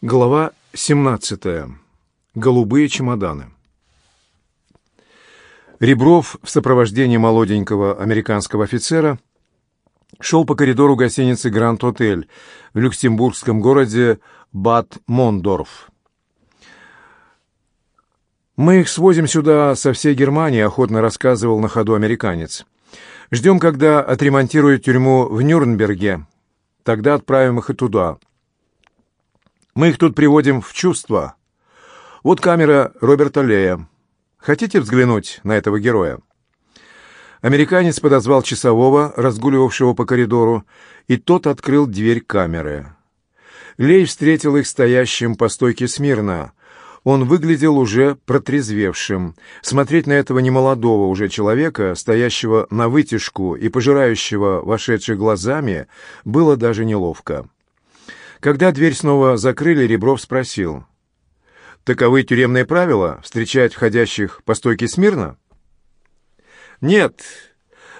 Глава 17. Голубые чемоданы. Ребров в сопровождении молоденького американского офицера шел по коридору гостиницы «Гранд-отель» в люксембургском городе Бад-Мондорф. «Мы их свозим сюда со всей Германии», — охотно рассказывал на ходу американец. «Ждем, когда отремонтируют тюрьму в Нюрнберге. Тогда отправим их и туда». Мы их тут приводим в чувство. Вот камера Роберта Лея. Хотите взглянуть на этого героя?» Американец подозвал часового, разгуливавшего по коридору, и тот открыл дверь камеры. Лей встретил их стоящим по стойке смирно. Он выглядел уже протрезвевшим. Смотреть на этого немолодого уже человека, стоящего на вытяжку и пожирающего вошедших глазами, было даже неловко. Когда дверь снова закрыли, Ребров спросил. «Таковы тюремные правила — встречать входящих по стойке смирно?» «Нет,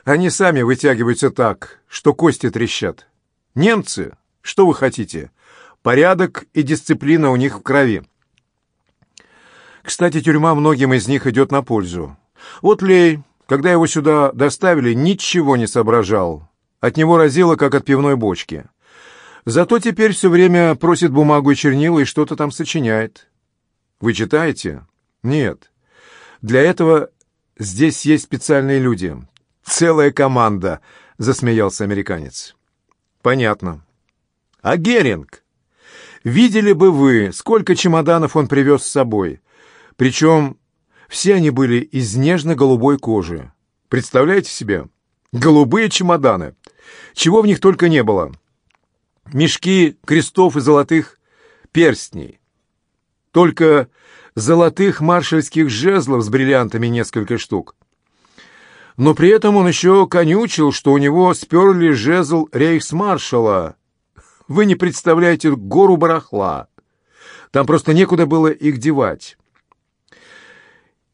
они сами вытягиваются так, что кости трещат. Немцы, что вы хотите? Порядок и дисциплина у них в крови». Кстати, тюрьма многим из них идет на пользу. Вот Лей, когда его сюда доставили, ничего не соображал. От него разило, как от пивной бочки. Зато теперь все время просит бумагу и чернила и что-то там сочиняет. Вы читаете? Нет. Для этого здесь есть специальные люди. Целая команда, засмеялся американец. Понятно. А Геринг? Видели бы вы, сколько чемоданов он привез с собой. Причем все они были из нежно-голубой кожи. Представляете себе? Голубые чемоданы. Чего в них только не было. — мешки крестов и золотых перстней. Только золотых маршальских жезлов с бриллиантами несколько штук. Но при этом он еще конючил, что у него сперли жезл рейхсмаршала. Вы не представляете гору барахла. Там просто некуда было их девать.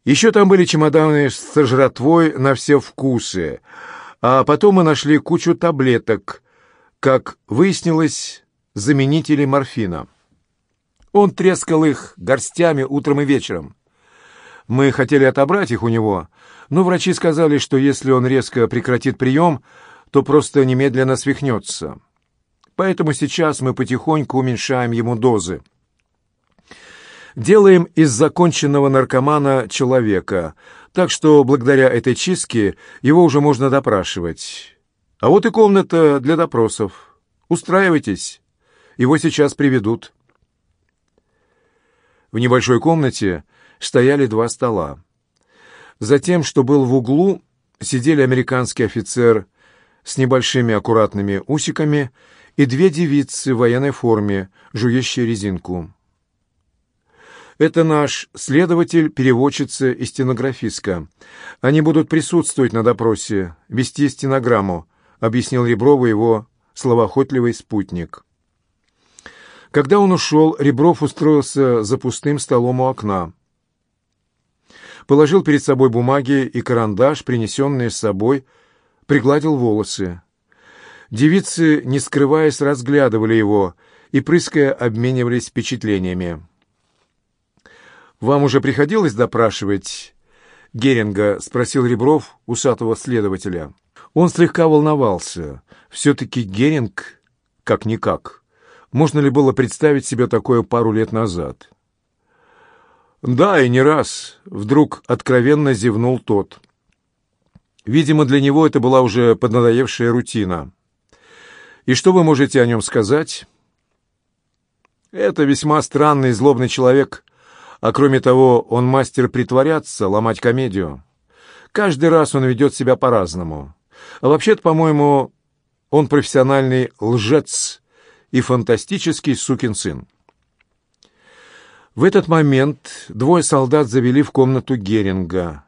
Еще там были чемоданы с жратвой на все вкусы. А потом мы нашли кучу таблеток, как выяснилось, заменители морфина. Он трескал их горстями утром и вечером. Мы хотели отобрать их у него, но врачи сказали, что если он резко прекратит прием, то просто немедленно свихнется. Поэтому сейчас мы потихоньку уменьшаем ему дозы. Делаем из законченного наркомана человека, так что благодаря этой чистке его уже можно допрашивать. А вот и комната для допросов. Устраивайтесь, его сейчас приведут. В небольшой комнате стояли два стола. За тем, что был в углу, сидели американский офицер с небольшими аккуратными усиками и две девицы в военной форме, жующие резинку. Это наш следователь, переводчица и стенографистка. Они будут присутствовать на допросе, вести стенограмму, — объяснил Реброву его словоохотливый спутник. Когда он ушел, Ребров устроился за пустым столом у окна. Положил перед собой бумаги и карандаш, принесенные с собой, пригладил волосы. Девицы, не скрываясь, разглядывали его и, прыская, обменивались впечатлениями. «Вам уже приходилось допрашивать Геринга?» — спросил Ребров усатого следователя. Он слегка волновался. Все-таки Геринг как-никак. Можно ли было представить себе такое пару лет назад? «Да, и не раз», — вдруг откровенно зевнул тот. Видимо, для него это была уже поднадоевшая рутина. «И что вы можете о нем сказать?» «Это весьма странный и злобный человек, а кроме того, он мастер притворяться, ломать комедию. Каждый раз он ведет себя по-разному. А вообще-то, по-моему, он профессиональный лжец и фантастический сукин сын. В этот момент двое солдат завели в комнату Геринга.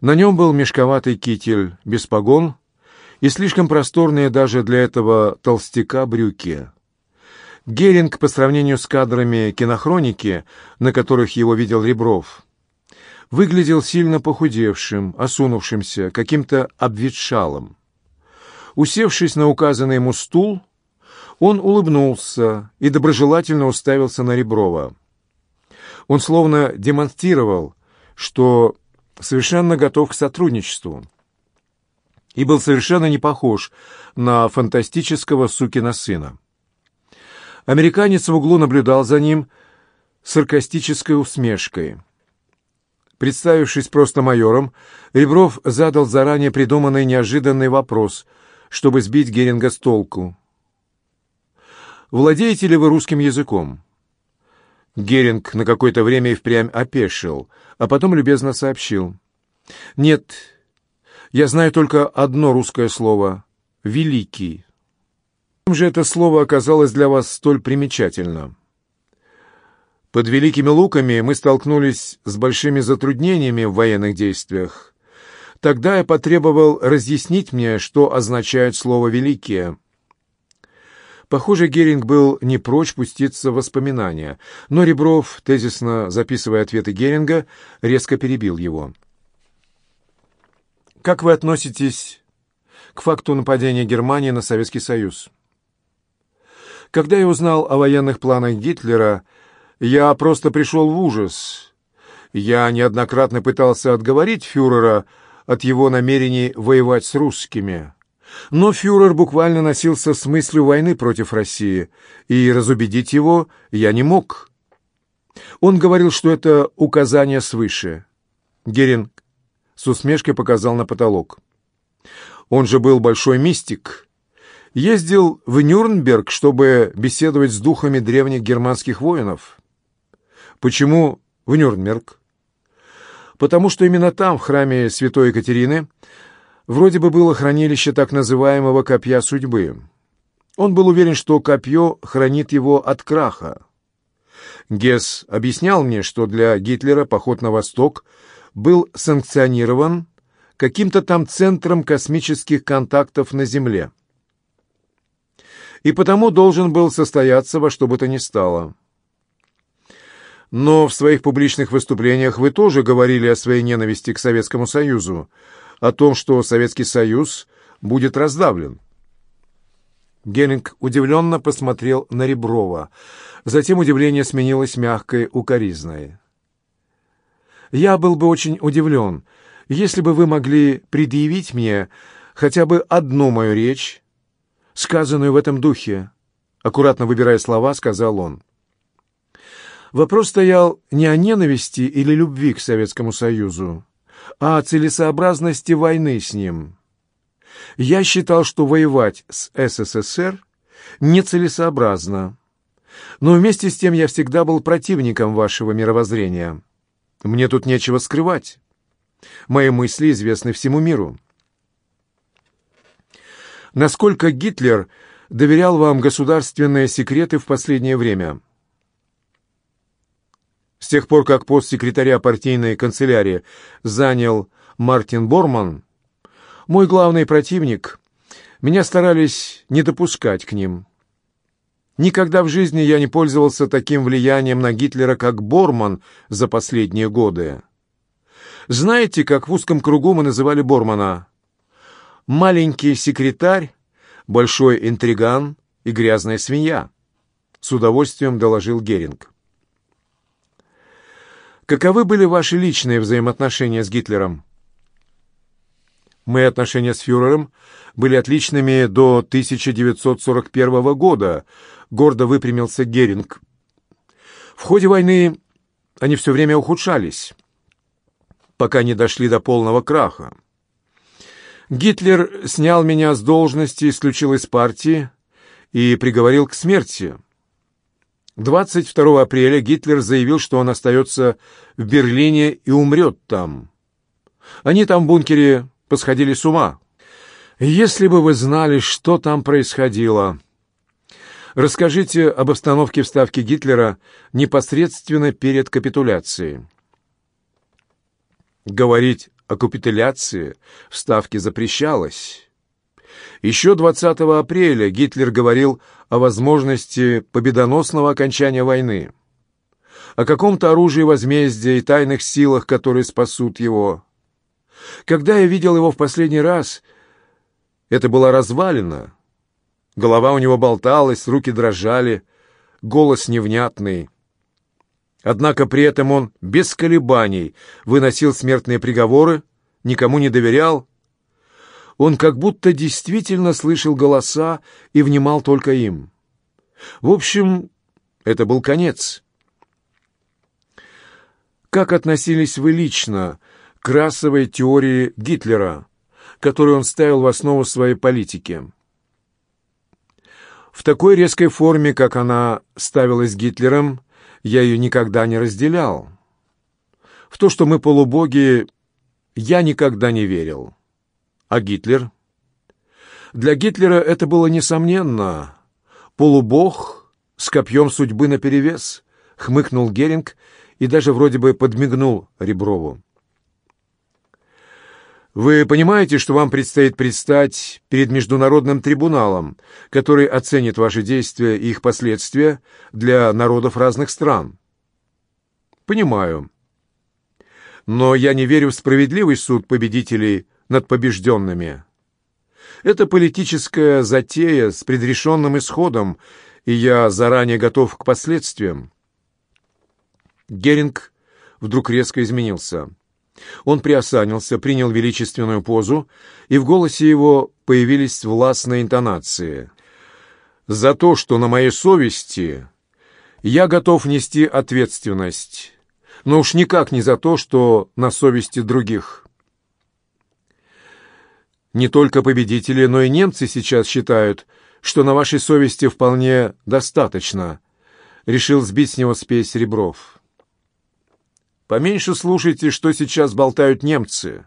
На нем был мешковатый китель без погон и слишком просторные даже для этого толстяка брюки. Геринг по сравнению с кадрами кинохроники, на которых его видел Ребров – выглядел сильно похудевшим, осунувшимся, каким-то обветшалым. Усевшись на указанный ему стул, он улыбнулся и доброжелательно уставился на Реброва. Он словно демонстрировал, что совершенно готов к сотрудничеству и был совершенно не похож на фантастического сукина сына. Американец в углу наблюдал за ним саркастической усмешкой – Представившись просто майором, Ребров задал заранее придуманный неожиданный вопрос, чтобы сбить Геринга с толку. «Владеете ли вы русским языком?» Геринг на какое-то время и впрямь опешил, а потом любезно сообщил. «Нет, я знаю только одно русское слово — «великий». Чем же это слово оказалось для вас столь примечательным? Под Великими Луками мы столкнулись с большими затруднениями в военных действиях. Тогда я потребовал разъяснить мне, что означает слово «великие». Похоже, Геринг был не прочь пуститься в воспоминания, но Ребров, тезисно записывая ответы Геринга, резко перебил его. «Как вы относитесь к факту нападения Германии на Советский Союз?» Когда я узнал о военных планах Гитлера, я просто пришел в ужас. Я неоднократно пытался отговорить фюрера от его намерений воевать с русскими. Но фюрер буквально носился с мыслью войны против России, и разубедить его я не мог. Он говорил, что это указание свыше. Геринг с усмешкой показал на потолок. Он же был большой мистик. Ездил в Нюрнберг, чтобы беседовать с духами древних германских воинов. Почему в Нюрнберг? Потому что именно там, в храме святой Екатерины, вроде бы было хранилище так называемого «копья судьбы». Он был уверен, что копье хранит его от краха. Гесс объяснял мне, что для Гитлера поход на восток был санкционирован каким-то там центром космических контактов на Земле. И потому должен был состояться во что бы то ни стало. Но в своих публичных выступлениях вы тоже говорили о своей ненависти к Советскому Союзу, о том, что Советский Союз будет раздавлен. Геринг удивленно посмотрел на Реброва. Затем удивление сменилось мягкой укоризной. «Я был бы очень удивлен, если бы вы могли предъявить мне хотя бы одну мою речь, сказанную в этом духе», — аккуратно выбирая слова, сказал он. Вопрос стоял не о ненависти или любви к Советскому Союзу, а о целесообразности войны с ним. Я считал, что воевать с СССР нецелесообразно. Но вместе с тем я всегда был противником вашего мировоззрения. Мне тут нечего скрывать. Мои мысли известны всему миру. Насколько Гитлер доверял вам государственные секреты в последнее время? С тех пор, как пост секретаря партийной канцелярии занял Мартин Борман, мой главный противник, меня старались не допускать к ним. Никогда в жизни я не пользовался таким влиянием на Гитлера, как Борман за последние годы. Знаете, как в узком кругу мы называли Бормана? Маленький секретарь, большой интриган и грязная свинья, с удовольствием доложил Геринг. Каковы были ваши личные взаимоотношения с Гитлером? Мои отношения с фюрером были отличными до 1941 года, гордо выпрямился Геринг. В ходе войны они все время ухудшались, пока не дошли до полного краха. Гитлер снял меня с должности, исключил из партии и приговорил к смерти. 22 апреля Гитлер заявил, что он остается в Берлине и умрет там. Они там в бункере посходили с ума. Если бы вы знали, что там происходило. Расскажите об обстановке вставки Гитлера непосредственно перед капитуляцией. Говорить о капитуляции вставке запрещалось. Еще 20 апреля Гитлер говорил о возможности победоносного окончания войны, о каком-то оружии возмездия и тайных силах, которые спасут его. Когда я видел его в последний раз, это была развалина. Голова у него болталась, руки дрожали, голос невнятный. Однако при этом он без колебаний выносил смертные приговоры, никому не доверял, он как будто действительно слышал голоса и внимал только им. В общем, это был конец. Как относились вы лично к расовой теории Гитлера, которую он ставил в основу своей политики? В такой резкой форме, как она ставилась Гитлером, я ее никогда не разделял. В то, что мы полубоги, я никогда не верил. А Гитлер? Для Гитлера это было несомненно. Полубог с копьем судьбы наперевес, хмыкнул Геринг и даже вроде бы подмигнул Реброву. Вы понимаете, что вам предстоит предстать перед международным трибуналом, который оценит ваши действия и их последствия для народов разных стран? Понимаю. Но я не верю в справедливый суд победителей над побежденными. Это политическая затея с предрешенным исходом, и я заранее готов к последствиям. Геринг вдруг резко изменился. Он приосанился, принял величественную позу, и в голосе его появились властные интонации. «За то, что на моей совести, я готов нести ответственность, но уж никак не за то, что на совести других». Не только победители, но и немцы сейчас считают, что на вашей совести вполне достаточно. Решил сбить с него спесь ребров. Поменьше слушайте, что сейчас болтают немцы.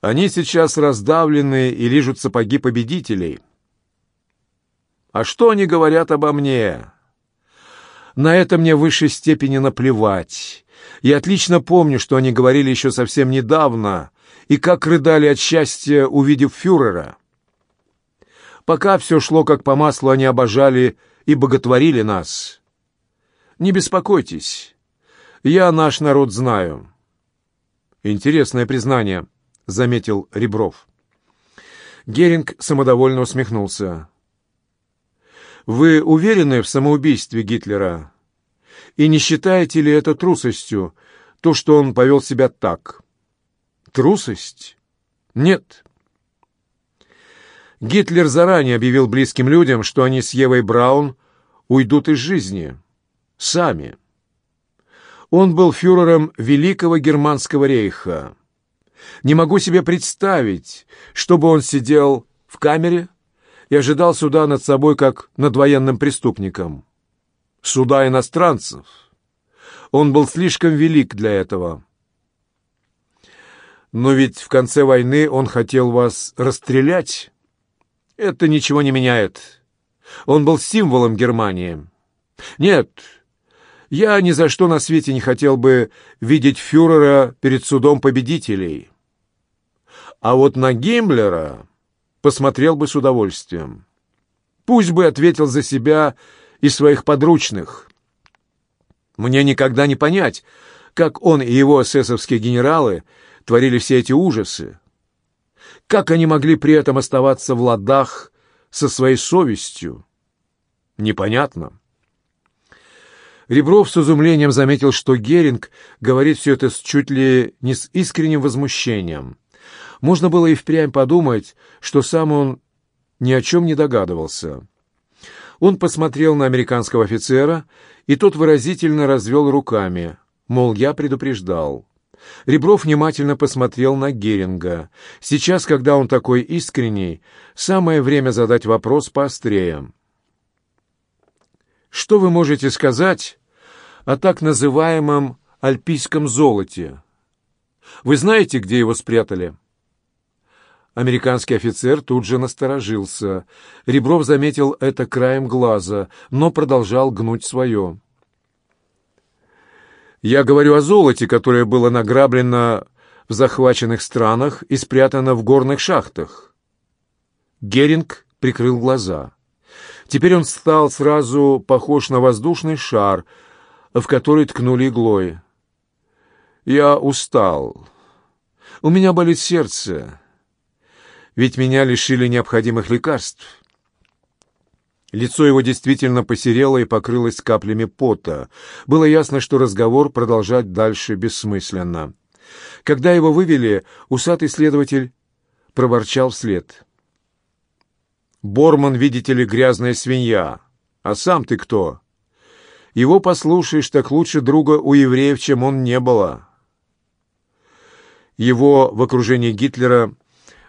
Они сейчас раздавлены и лижут сапоги победителей. А что они говорят обо мне? На это мне в высшей степени наплевать. Я отлично помню, что они говорили еще совсем недавно, и как рыдали от счастья, увидев фюрера. Пока все шло как по маслу, они обожали и боготворили нас. Не беспокойтесь, я наш народ знаю. Интересное признание, — заметил Ребров. Геринг самодовольно усмехнулся. «Вы уверены в самоубийстве Гитлера? И не считаете ли это трусостью, то, что он повел себя так?» Трусость? Нет. Гитлер заранее объявил близким людям, что они с Евой Браун уйдут из жизни. Сами. Он был фюрером Великого Германского рейха. Не могу себе представить, чтобы он сидел в камере и ожидал суда над собой, как над военным преступником. Суда иностранцев. Он был слишком велик для этого. Но ведь в конце войны он хотел вас расстрелять. Это ничего не меняет. Он был символом Германии. Нет, я ни за что на свете не хотел бы видеть фюрера перед судом победителей. А вот на Гиммлера посмотрел бы с удовольствием. Пусть бы ответил за себя и своих подручных. Мне никогда не понять, как он и его эсэсовские генералы – творили все эти ужасы? Как они могли при этом оставаться в ладах со своей совестью? Непонятно. Ребров с изумлением заметил, что Геринг говорит все это с чуть ли не с искренним возмущением. Можно было и впрямь подумать, что сам он ни о чем не догадывался. Он посмотрел на американского офицера, и тот выразительно развел руками, мол, я предупреждал. Ребров внимательно посмотрел на Геринга. Сейчас, когда он такой искренний, самое время задать вопрос поострее. Что вы можете сказать о так называемом альпийском золоте? Вы знаете, где его спрятали?» Американский офицер тут же насторожился. Ребров заметил это краем глаза, но продолжал гнуть свое. Я говорю о золоте, которое было награблено в захваченных странах и спрятано в горных шахтах. Геринг прикрыл глаза. Теперь он стал сразу похож на воздушный шар, в который ткнули иглой. «Я устал. У меня болит сердце. Ведь меня лишили необходимых лекарств. Лицо его действительно посерело и покрылось каплями пота. Было ясно, что разговор продолжать дальше бессмысленно. Когда его вывели, усатый следователь проворчал вслед. «Борман, видите ли, грязная свинья. А сам ты кто? Его послушаешь, так лучше друга у евреев, чем он не было». Его в окружении Гитлера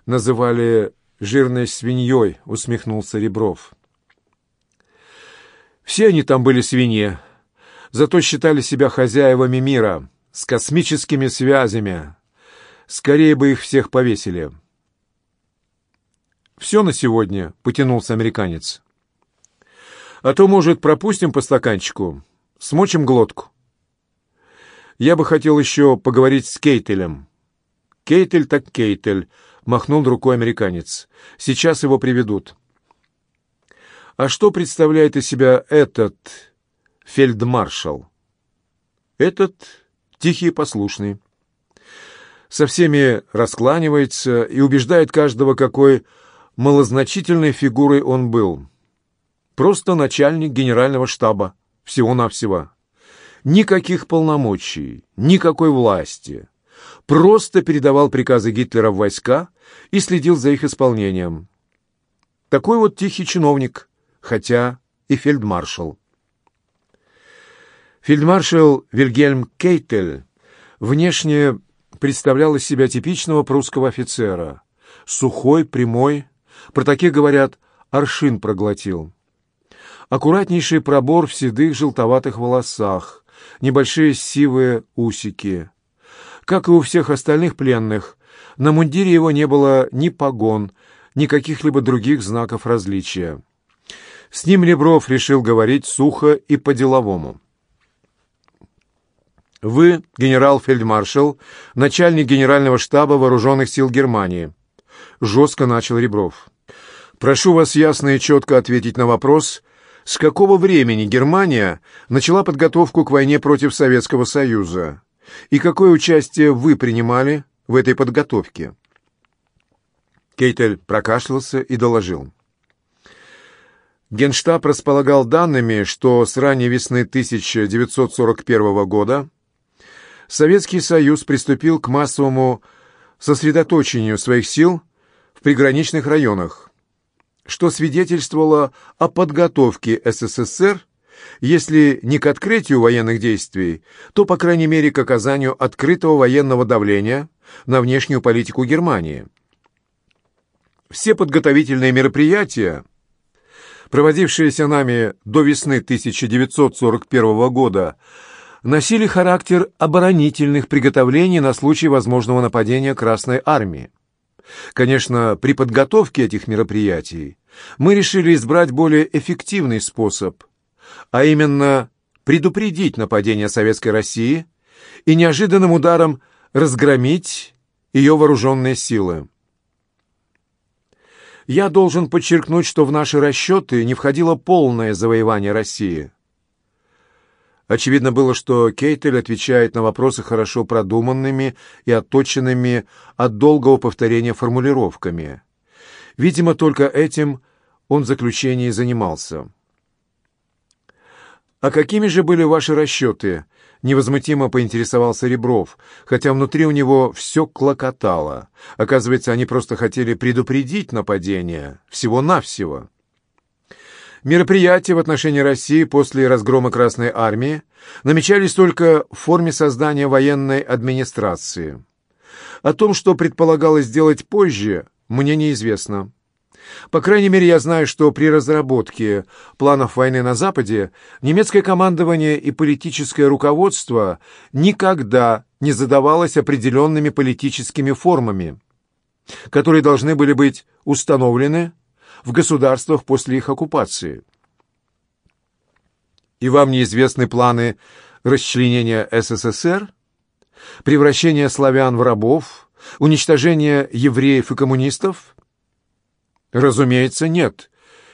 называли «жирной свиньей», — усмехнулся Ребров. Все они там были свиньи, зато считали себя хозяевами мира, с космическими связями. Скорее бы их всех повесили. «Все на сегодня», — потянулся американец. «А то, может, пропустим по стаканчику, смочим глотку». «Я бы хотел еще поговорить с Кейтелем». «Кейтель так Кейтель», — махнул рукой американец. «Сейчас его приведут». А что представляет из себя этот фельдмаршал? Этот тихий и послушный. Со всеми раскланивается и убеждает каждого, какой малозначительной фигурой он был. Просто начальник генерального штаба, всего-навсего. Никаких полномочий, никакой власти. Просто передавал приказы Гитлера в войска и следил за их исполнением. Такой вот тихий чиновник – хотя и фельдмаршал. Фельдмаршал Вильгельм Кейтель внешне представлял из себя типичного прусского офицера. Сухой, прямой, про таких говорят «аршин проглотил». Аккуратнейший пробор в седых желтоватых волосах, небольшие сивые усики. Как и у всех остальных пленных, на мундире его не было ни погон, ни каких-либо других знаков различия. С ним Лебров решил говорить сухо и по-деловому. «Вы генерал-фельдмаршал, начальник генерального штаба вооруженных сил Германии», — жестко начал Ребров. «Прошу вас ясно и четко ответить на вопрос, с какого времени Германия начала подготовку к войне против Советского Союза и какое участие вы принимали в этой подготовке?» Кейтель прокашлялся и доложил. Генштаб располагал данными, что с ранней весны 1941 года Советский Союз приступил к массовому сосредоточению своих сил в приграничных районах, что свидетельствовало о подготовке СССР, если не к открытию военных действий, то, по крайней мере, к оказанию открытого военного давления на внешнюю политику Германии. Все подготовительные мероприятия – проводившиеся нами до весны 1941 года, носили характер оборонительных приготовлений на случай возможного нападения Красной Армии. Конечно, при подготовке этих мероприятий мы решили избрать более эффективный способ, а именно предупредить нападение Советской России и неожиданным ударом разгромить ее вооруженные силы. Я должен подчеркнуть, что в наши расчеты не входило полное завоевание России. Очевидно было, что Кейтель отвечает на вопросы хорошо продуманными и отточенными от долгого повторения формулировками. Видимо, только этим он в заключении занимался. «А какими же были ваши расчеты?» Невозмутимо поинтересовался Ребров, хотя внутри у него все клокотало. Оказывается, они просто хотели предупредить нападение. Всего-навсего. Мероприятия в отношении России после разгрома Красной Армии намечались только в форме создания военной администрации. О том, что предполагалось сделать позже, мне неизвестно. По крайней мере, я знаю, что при разработке планов войны на Западе немецкое командование и политическое руководство никогда не задавалось определенными политическими формами, которые должны были быть установлены в государствах после их оккупации. И вам неизвестны планы расчленения СССР, превращения славян в рабов, уничтожения евреев и коммунистов? Разумеется, нет.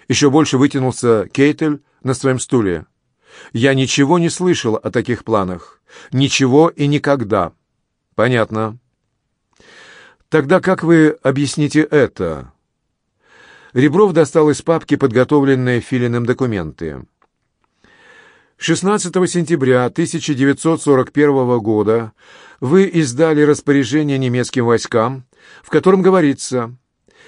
Еще больше вытянулся Кейтель на своем стуле. Я ничего не слышал о таких планах. Ничего и никогда. Понятно. Тогда как вы объясните это? Ребров достал из папки подготовленные Филиным документы. 16 сентября 1941 года вы издали распоряжение немецким войскам, в котором говорится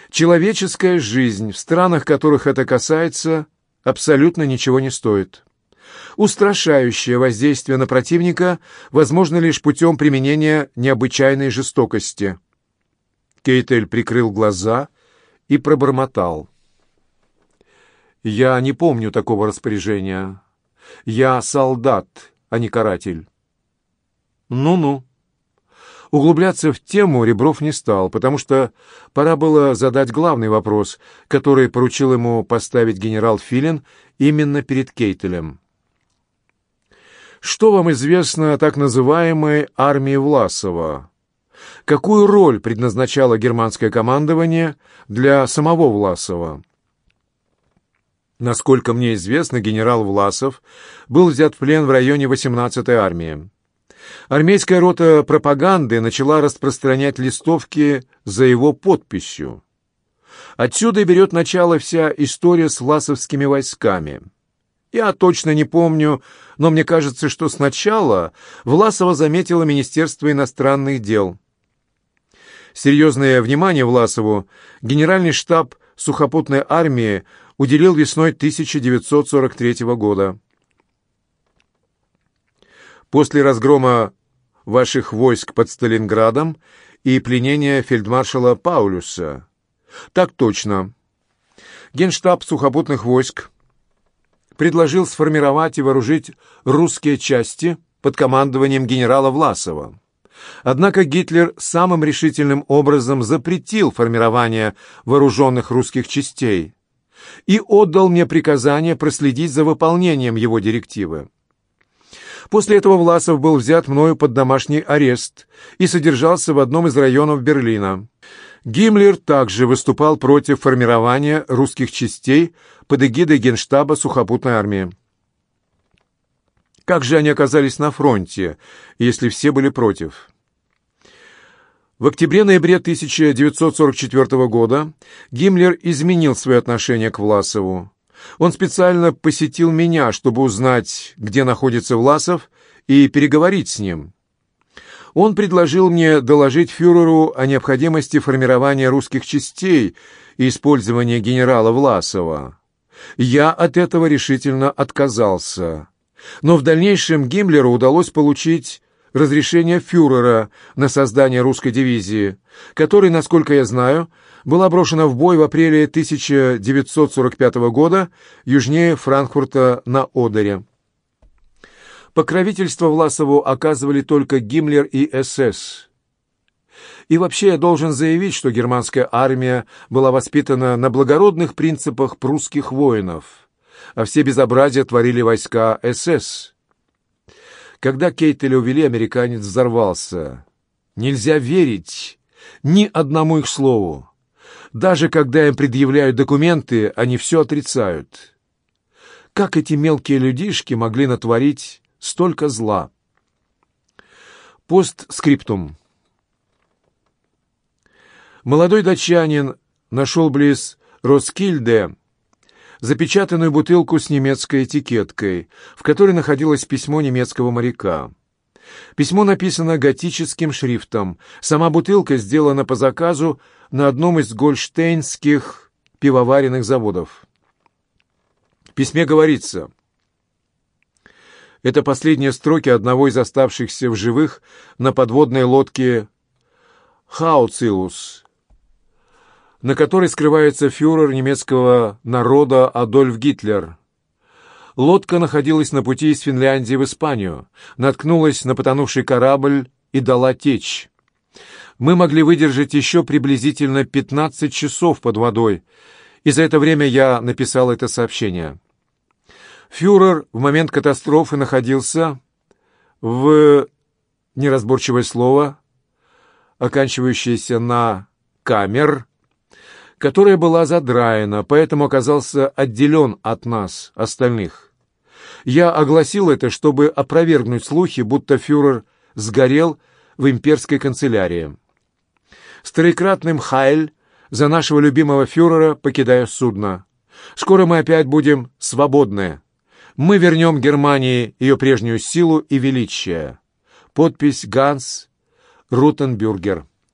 Человеческая жизнь в странах, которых это касается, абсолютно ничего не стоит. Устрашающее воздействие на противника возможно лишь путем применения необычайной жестокости. Кейтель прикрыл глаза и пробормотал. «Я не помню такого распоряжения. Я солдат, а не каратель». «Ну-ну», Углубляться в тему Ребров не стал, потому что пора было задать главный вопрос, который поручил ему поставить генерал Филин именно перед Кейтелем. Что вам известно о так называемой армии Власова? Какую роль предназначало германское командование для самого Власова? Насколько мне известно, генерал Власов был взят в плен в районе 18-й армии армейская рота пропаганды начала распространять листовки за его подписью. Отсюда берет начало вся история с власовскими войсками. Я точно не помню, но мне кажется, что сначала Власова заметила Министерство иностранных дел. Серьезное внимание Власову генеральный штаб сухопутной армии уделил весной 1943 года. После разгрома ваших войск под Сталинградом и пленения фельдмаршала Паулюса. Так точно. Генштаб сухопутных войск предложил сформировать и вооружить русские части под командованием генерала Власова. Однако Гитлер самым решительным образом запретил формирование вооруженных русских частей и отдал мне приказание проследить за выполнением его директивы. После этого Власов был взят мною под домашний арест и содержался в одном из районов Берлина. Гиммлер также выступал против формирования русских частей под эгидой Генштаба сухопутной армии. Как же они оказались на фронте, если все были против? В октябре-ноябре 1944 года Гиммлер изменил свое отношение к Власову. Он специально посетил меня, чтобы узнать, где находится Власов, и переговорить с ним. Он предложил мне доложить фюреру о необходимости формирования русских частей и использования генерала Власова. Я от этого решительно отказался. Но в дальнейшем Гиммлеру удалось получить Разрешение фюрера на создание русской дивизии, которая, насколько я знаю, была брошена в бой в апреле 1945 года южнее Франкфурта на Одере. Покровительство Власову оказывали только Гиммлер и СС. И вообще я должен заявить, что германская армия была воспитана на благородных принципах прусских воинов, а все безобразия творили войска СС. Когда Кейтеля увели, американец взорвался. Нельзя верить ни одному их слову. Даже когда им предъявляют документы, они все отрицают. Как эти мелкие людишки могли натворить столько зла? Постскриптум. Молодой датчанин нашел близ Роскильде запечатанную бутылку с немецкой этикеткой, в которой находилось письмо немецкого моряка. Письмо написано готическим шрифтом. Сама бутылка сделана по заказу на одном из гольштейнских пивоваренных заводов. В письме говорится... Это последние строки одного из оставшихся в живых на подводной лодке «Хауцилус», на которой скрывается фюрер немецкого народа Адольф Гитлер. Лодка находилась на пути из Финляндии в Испанию, наткнулась на потонувший корабль и дала течь. Мы могли выдержать еще приблизительно 15 часов под водой, и за это время я написал это сообщение. Фюрер в момент катастрофы находился в неразборчивое слово, оканчивающееся на «камер», которая была задраена, поэтому оказался отделен от нас, остальных. Я огласил это, чтобы опровергнуть слухи, будто фюрер сгорел в имперской канцелярии. Старикратным Хайль за нашего любимого фюрера покидаю судно. Скоро мы опять будем свободны. Мы вернем Германии ее прежнюю силу и величие. Подпись «Ганс Рутенбюргер».